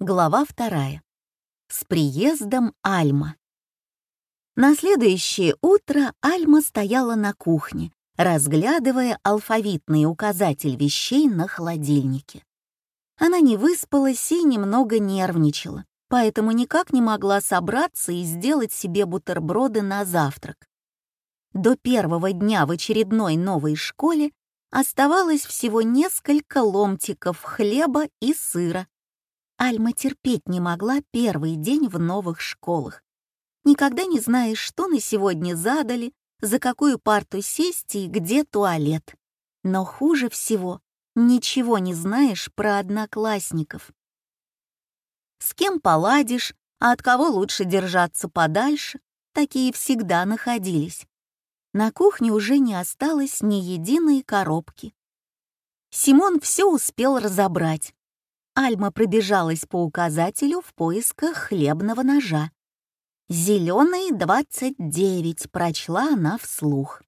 Глава вторая. С приездом Альма. На следующее утро Альма стояла на кухне, разглядывая алфавитный указатель вещей на холодильнике. Она не выспалась и немного нервничала, поэтому никак не могла собраться и сделать себе бутерброды на завтрак. До первого дня в очередной новой школе оставалось всего несколько ломтиков хлеба и сыра, Альма терпеть не могла первый день в новых школах. Никогда не знаешь, что на сегодня задали, за какую парту сесть и где туалет. Но хуже всего — ничего не знаешь про одноклассников. С кем поладишь, а от кого лучше держаться подальше, такие всегда находились. На кухне уже не осталось ни единой коробки. Симон все успел разобрать, Альма пробежалась по указателю в поисках хлебного ножа. «Зеленый 29», — прочла она вслух.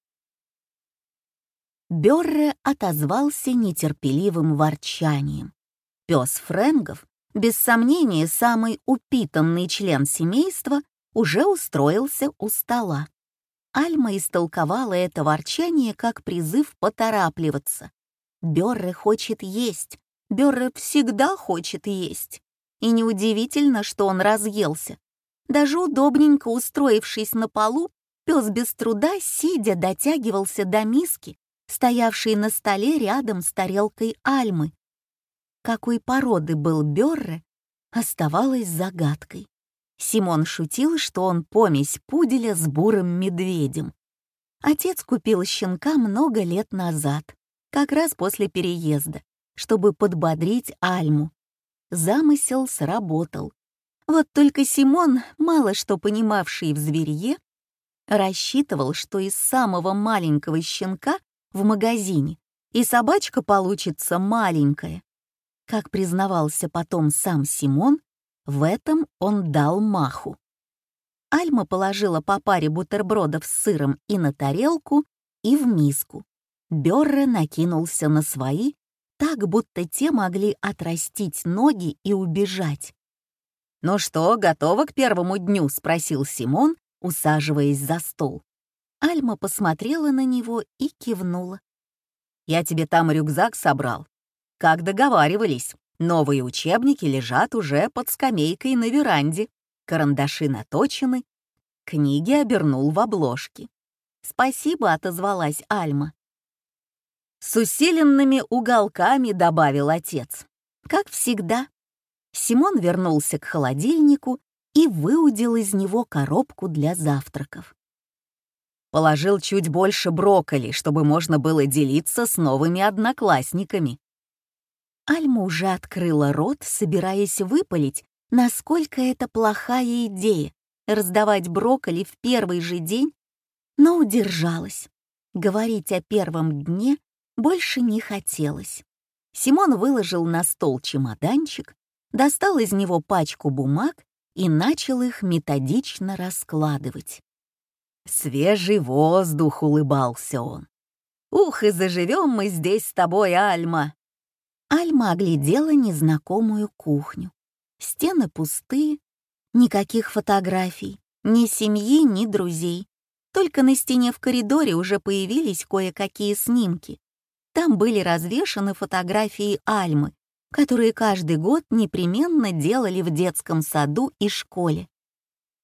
Берре отозвался нетерпеливым ворчанием. Пес Френгов, без сомнения самый упитанный член семейства, уже устроился у стола. Альма истолковала это ворчание как призыв поторапливаться. Берре хочет есть, Бёрре всегда хочет есть. И неудивительно, что он разъелся. Даже удобненько устроившись на полу, пес без труда, сидя, дотягивался до миски, стоявшей на столе рядом с тарелкой Альмы. Какой породы был Бёрре, оставалось загадкой. Симон шутил, что он помесь пуделя с бурым медведем. Отец купил щенка много лет назад, как раз после переезда чтобы подбодрить Альму. Замысел сработал. Вот только Симон, мало что понимавший в зверье, рассчитывал, что из самого маленького щенка в магазине и собачка получится маленькая. Как признавался потом сам Симон, в этом он дал маху. Альма положила по паре бутербродов с сыром и на тарелку, и в миску. Бёрре накинулся на свои так, будто те могли отрастить ноги и убежать. «Ну что, готова к первому дню?» — спросил Симон, усаживаясь за стол. Альма посмотрела на него и кивнула. «Я тебе там рюкзак собрал. Как договаривались, новые учебники лежат уже под скамейкой на веранде, карандаши наточены, книги обернул в обложки. «Спасибо», — отозвалась Альма. С усиленными уголками добавил отец. Как всегда. Симон вернулся к холодильнику и выудил из него коробку для завтраков. Положил чуть больше брокколи, чтобы можно было делиться с новыми одноклассниками. Альма уже открыла рот, собираясь выпалить, насколько это плохая идея — раздавать брокколи в первый же день, но удержалась. Говорить о первом дне больше не хотелось. Симон выложил на стол чемоданчик, достал из него пачку бумаг и начал их методично раскладывать. «Свежий воздух!» — улыбался он. «Ух, и заживем мы здесь с тобой, Альма!» Альма оглядела незнакомую кухню. Стены пустые, никаких фотографий, ни семьи, ни друзей. Только на стене в коридоре уже появились кое-какие снимки. Там были развешаны фотографии Альмы, которые каждый год непременно делали в детском саду и школе.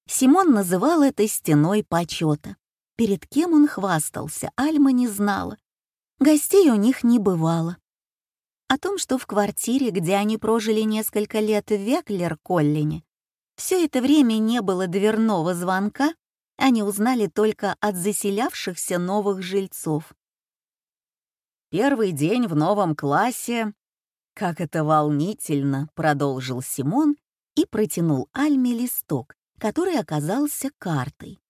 Симон называл это стеной почета. Перед кем он хвастался, Альма не знала. Гостей у них не бывало. О том, что в квартире, где они прожили несколько лет в Веклер-Коллине, все это время не было дверного звонка, они узнали только от заселявшихся новых жильцов. Первый день в новом классе. Как это волнительно, продолжил Симон и протянул Альме листок, который оказался картой.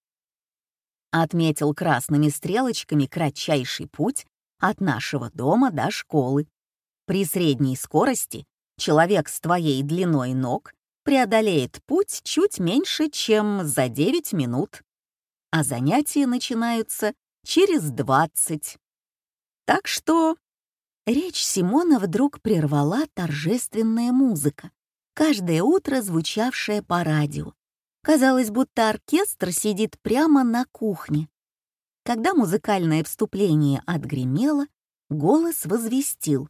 Отметил красными стрелочками кратчайший путь от нашего дома до школы. При средней скорости человек с твоей длиной ног преодолеет путь чуть меньше, чем за 9 минут, а занятия начинаются через 20. Так что... Речь Симона вдруг прервала торжественная музыка. каждое утро звучавшее по радио. Казалось, будто оркестр сидит прямо на кухне. Когда музыкальное вступление отгремело, голос возвестил.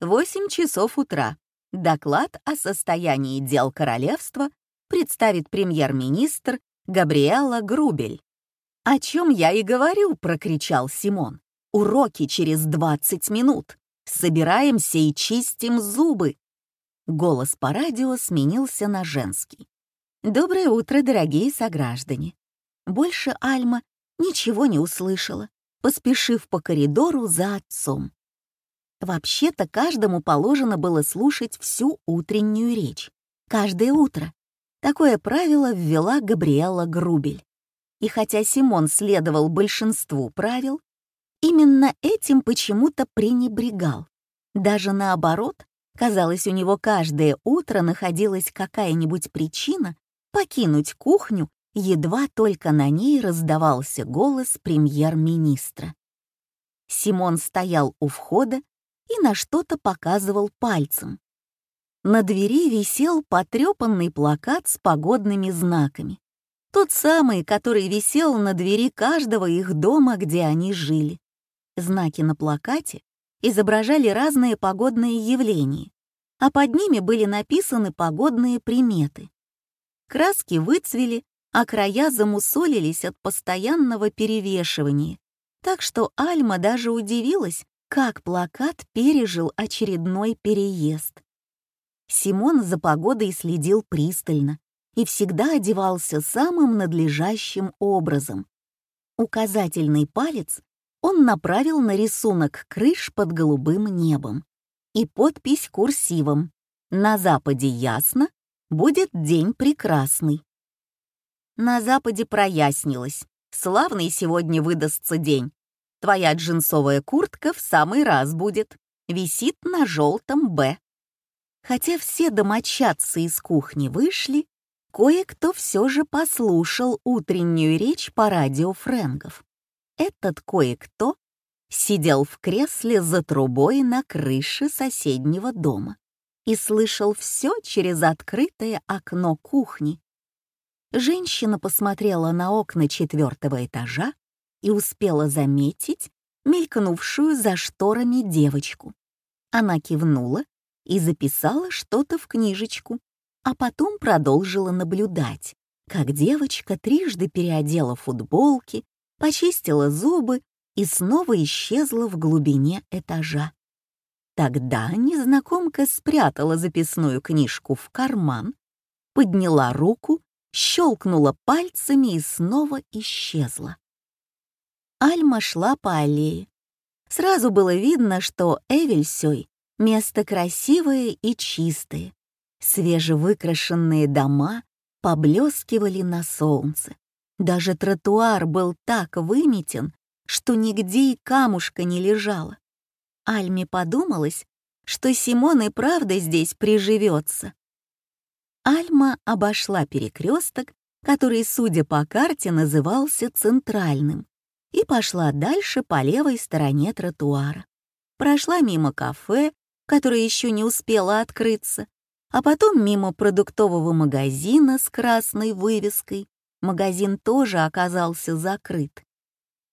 «Восемь часов утра. Доклад о состоянии дел королевства представит премьер-министр Габриэла Грубель. «О чем я и говорю», — прокричал Симон. «Уроки через 20 минут. Собираемся и чистим зубы». Голос по радио сменился на женский. «Доброе утро, дорогие сограждане». Больше Альма ничего не услышала, поспешив по коридору за отцом. Вообще-то каждому положено было слушать всю утреннюю речь. Каждое утро. Такое правило ввела Габриэла Грубель. И хотя Симон следовал большинству правил, именно этим почему-то пренебрегал. Даже наоборот, казалось, у него каждое утро находилась какая-нибудь причина покинуть кухню, едва только на ней раздавался голос премьер-министра. Симон стоял у входа и на что-то показывал пальцем. На двери висел потрепанный плакат с погодными знаками. Тот самый, который висел на двери каждого их дома, где они жили. Знаки на плакате изображали разные погодные явления, а под ними были написаны погодные приметы. Краски выцвели, а края замусолились от постоянного перевешивания, так что Альма даже удивилась, как плакат пережил очередной переезд. Симон за погодой следил пристально, и всегда одевался самым надлежащим образом. Указательный палец он направил на рисунок крыш под голубым небом и подпись курсивом «На западе ясно, будет день прекрасный». На западе прояснилось. Славный сегодня выдастся день. Твоя джинсовая куртка в самый раз будет. Висит на желтом «Б». Хотя все домочадцы из кухни вышли, кое-кто все же послушал утреннюю речь по радио Фрэнгов. Этот кое-кто сидел в кресле за трубой на крыше соседнего дома и слышал все через открытое окно кухни. Женщина посмотрела на окна четвертого этажа и успела заметить мелькнувшую за шторами девочку. Она кивнула и записала что-то в книжечку, а потом продолжила наблюдать, как девочка трижды переодела футболки, почистила зубы и снова исчезла в глубине этажа. Тогда незнакомка спрятала записную книжку в карман, подняла руку, щелкнула пальцами и снова исчезла. Альма шла по аллее. Сразу было видно, что Эвельсёй — место красивое и чистое, Свежевыкрашенные дома поблескивали на солнце. Даже тротуар был так выметен, что нигде и камушка не лежало. Альме подумалось, что Симон и правда здесь приживется. Альма обошла перекресток, который, судя по карте, назывался центральным, и пошла дальше по левой стороне тротуара. Прошла мимо кафе, которое еще не успело открыться, а потом мимо продуктового магазина с красной вывеской. Магазин тоже оказался закрыт.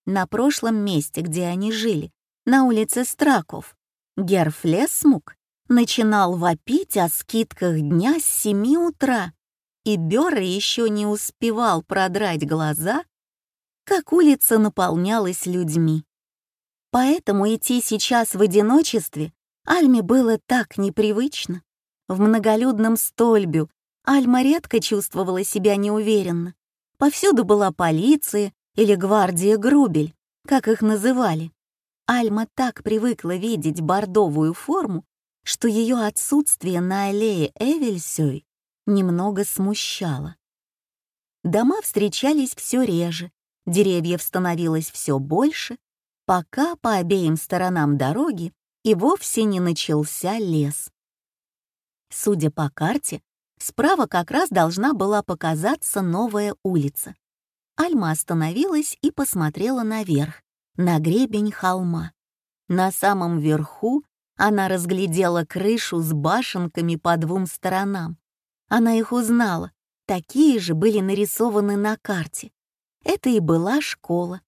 На прошлом месте, где они жили, на улице Страков, Герф Лесмук начинал вопить о скидках дня с семи утра, и Бёрра еще не успевал продрать глаза, как улица наполнялась людьми. Поэтому идти сейчас в одиночестве Альме было так непривычно. В многолюдном стольбю Альма редко чувствовала себя неуверенно. Повсюду была полиция или гвардия Грубель, как их называли. Альма так привыкла видеть бордовую форму, что ее отсутствие на аллее Эвельсёй немного смущало. Дома встречались все реже, деревьев становилось все больше, пока по обеим сторонам дороги и вовсе не начался лес. Судя по карте, справа как раз должна была показаться новая улица. Альма остановилась и посмотрела наверх, на гребень холма. На самом верху она разглядела крышу с башенками по двум сторонам, Она их узнала. Такие же были нарисованы на карте. Это и была школа.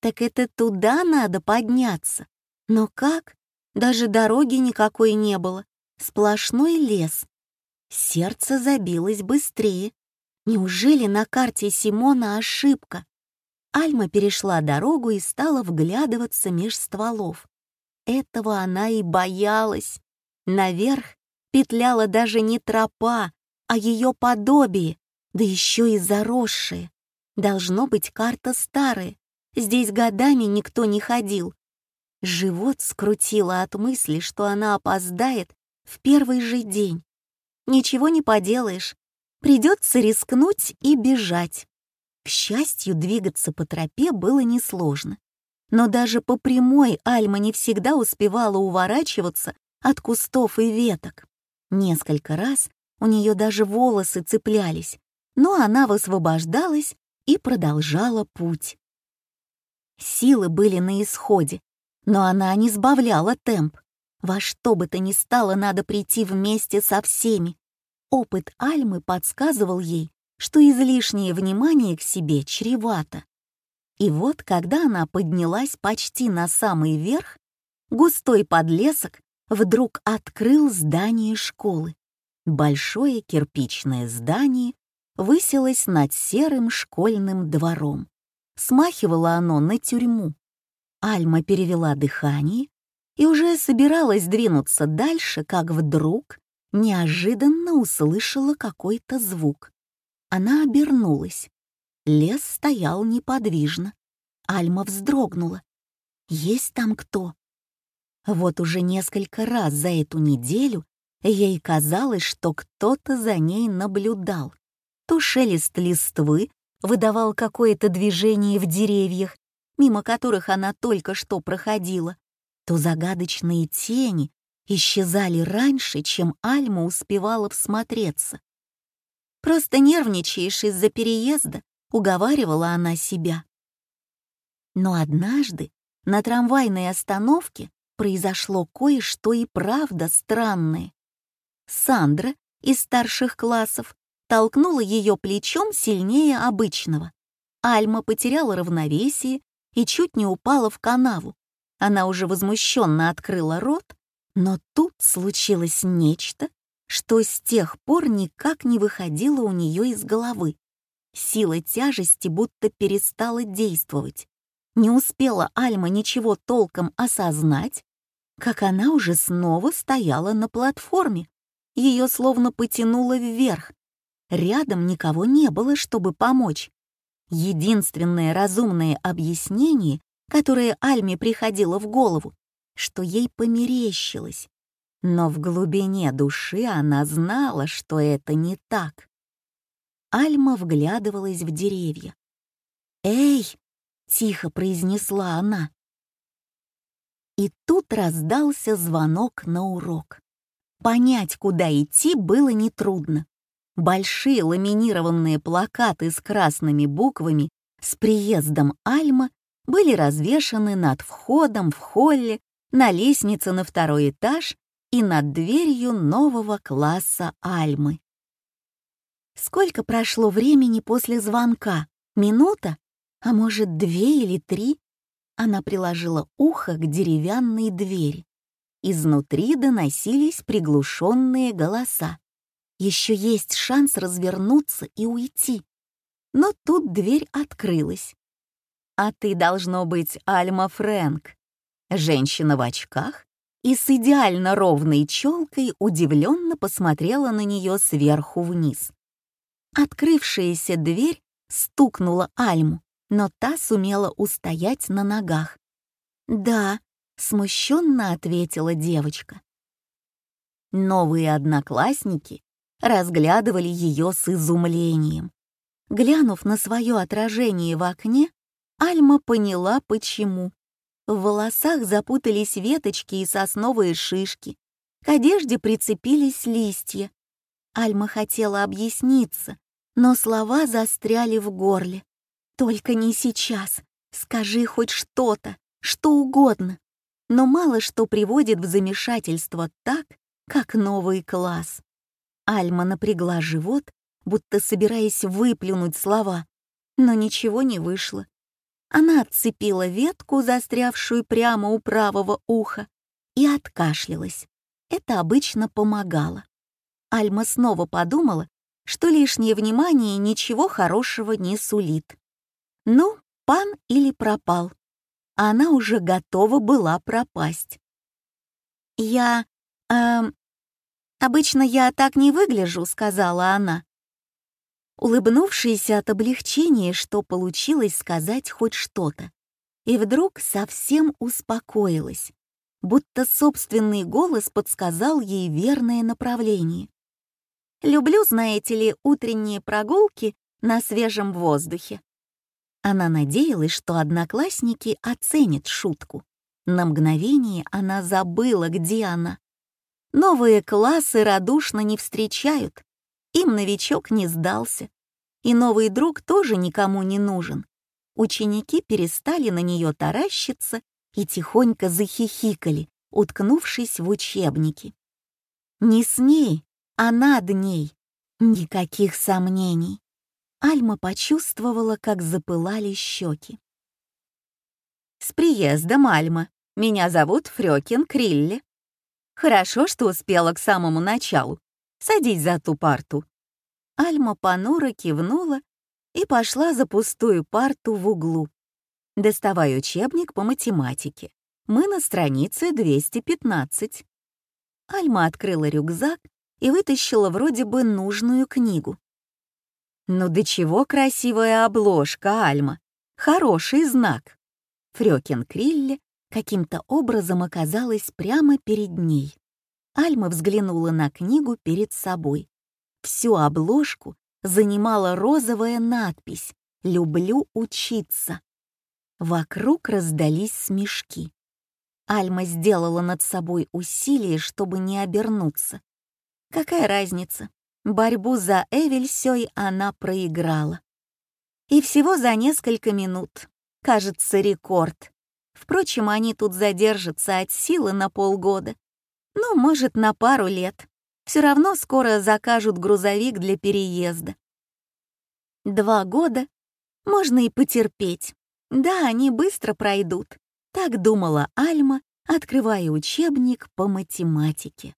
Так это туда надо подняться. Но как? Даже дороги никакой не было. Сплошной лес. Сердце забилось быстрее. Неужели на карте Симона ошибка? Альма перешла дорогу и стала вглядываться меж стволов. Этого она и боялась. Наверх петляла даже не тропа, а ее подобие, да еще и заросшее. Должно быть карта старая. Здесь годами никто не ходил. Живот скрутило от мысли, что она опоздает в первый же день. Ничего не поделаешь. Придется рискнуть и бежать. К счастью, двигаться по тропе было несложно. Но даже по прямой Альма не всегда успевала уворачиваться от кустов и веток. Несколько раз у нее даже волосы цеплялись, но она высвобождалась и продолжала путь. Силы были на исходе, но она не сбавляла темп. Во что бы то ни стало, надо прийти вместе со всеми. Опыт Альмы подсказывал ей, что излишнее внимание к себе чревато. И вот, когда она поднялась почти на самый верх, густой подлесок вдруг открыл здание школы. Большое кирпичное здание высилось над серым школьным двором. Смахивало оно на тюрьму. Альма перевела дыхание и уже собиралась двинуться дальше, как вдруг неожиданно услышала какой-то звук. Она обернулась. Лес стоял неподвижно. Альма вздрогнула. «Есть там кто?» Вот уже несколько раз за эту неделю ей казалось, что кто-то за ней наблюдал. То шелест листвы выдавал какое-то движение в деревьях, мимо которых она только что проходила, то загадочные тени исчезали раньше, чем Альма успевала всмотреться. «Просто нервничаешь из-за переезда», — уговаривала она себя. Но однажды на трамвайной остановке произошло кое-что и правда странное. Сандра из старших классов толкнула ее плечом сильнее обычного. Альма потеряла равновесие и чуть не упала в канаву. Она уже возмущенно открыла рот, но тут случилось нечто, что с тех пор никак не выходило у нее из головы. Сила тяжести будто перестала действовать. Не успела Альма ничего толком осознать, как она уже снова стояла на платформе. Ее словно потянуло вверх. Рядом никого не было, чтобы помочь. Единственное разумное объяснение, которое Альме приходило в голову, что ей померещилось. Но в глубине души она знала, что это не так. Альма вглядывалась в деревья. «Эй!» — тихо произнесла она. И тут раздался звонок на урок. Понять, куда идти, было нетрудно. Большие ламинированные плакаты с красными буквами с приездом Альма были развешаны над входом в холле, на лестнице на второй этаж и над дверью нового класса Альмы. Сколько прошло времени после звонка? Минута? А может, две или три? Она приложила ухо к деревянной двери. Изнутри доносились приглушенные голоса. Еще есть шанс развернуться и уйти. Но тут дверь открылась. «А ты, должно быть, Альма Фрэнк». Женщина в очках и с идеально ровной челкой удивленно посмотрела на нее сверху вниз. Открывшаяся дверь стукнула Альму, но та сумела устоять на ногах. «Да», — смущенно ответила девочка. Новые одноклассники разглядывали ее с изумлением. Глянув на свое отражение в окне, Альма поняла, почему. В волосах запутались веточки и сосновые шишки. К одежде прицепились листья. Альма хотела объясниться, но слова застряли в горле. «Только не сейчас. Скажи хоть что-то, что угодно». Но мало что приводит в замешательство так, как новый класс. Альма напрягла живот, будто собираясь выплюнуть слова, но ничего не вышло. Она отцепила ветку, застрявшую прямо у правого уха, и откашлялась. Это обычно помогало. Альма снова подумала, что лишнее внимание ничего хорошего не сулит. Ну, пан или пропал. Она уже готова была пропасть. «Я... эм... Обычно я так не выгляжу», — сказала она. Улыбнувшись от облегчения, что получилось сказать хоть что-то, и вдруг совсем успокоилась, будто собственный голос подсказал ей верное направление. Люблю, знаете ли, утренние прогулки на свежем воздухе. Она надеялась, что одноклассники оценят шутку. На мгновение она забыла, где она. Новые классы радушно не встречают. Им новичок не сдался. И новый друг тоже никому не нужен. Ученики перестали на нее таращиться и тихонько захихикали, уткнувшись в учебники. Не с ней, а над ней. Никаких сомнений. Альма почувствовала, как запылали щеки. «С приездом, Альма. Меня зовут Фрёкин Крилли. Хорошо, что успела к самому началу. Садись за ту парту». Альма понуро кивнула и пошла за пустую парту в углу. Доставай учебник по математике. Мы на странице 215. Альма открыла рюкзак и вытащила вроде бы нужную книгу. «Ну до чего красивая обложка, Альма! Хороший знак!» Фрёкин Крилле каким-то образом оказалась прямо перед ней. Альма взглянула на книгу перед собой. Всю обложку занимала розовая надпись «Люблю учиться». Вокруг раздались смешки. Альма сделала над собой усилие, чтобы не обернуться. Какая разница? Борьбу за Эвельсёй она проиграла. И всего за несколько минут. Кажется, рекорд. Впрочем, они тут задержатся от силы на полгода. Ну, может, на пару лет. Все равно скоро закажут грузовик для переезда. Два года можно и потерпеть. Да, они быстро пройдут. Так думала Альма, открывая учебник по математике.